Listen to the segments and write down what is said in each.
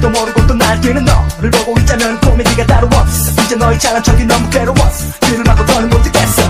나도 모르고 또 날뛰는 너를 보고 있자면 코미디가 따로 없어 이제 너의 잘난 척이 너무 괴로웠어 뒤를 막고 더는 못 듣겠어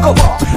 Come on.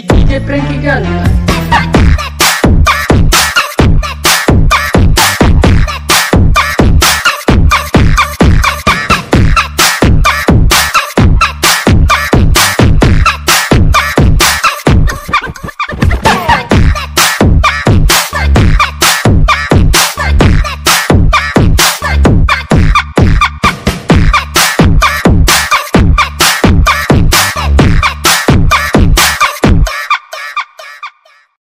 DJ Frankie Gallagher.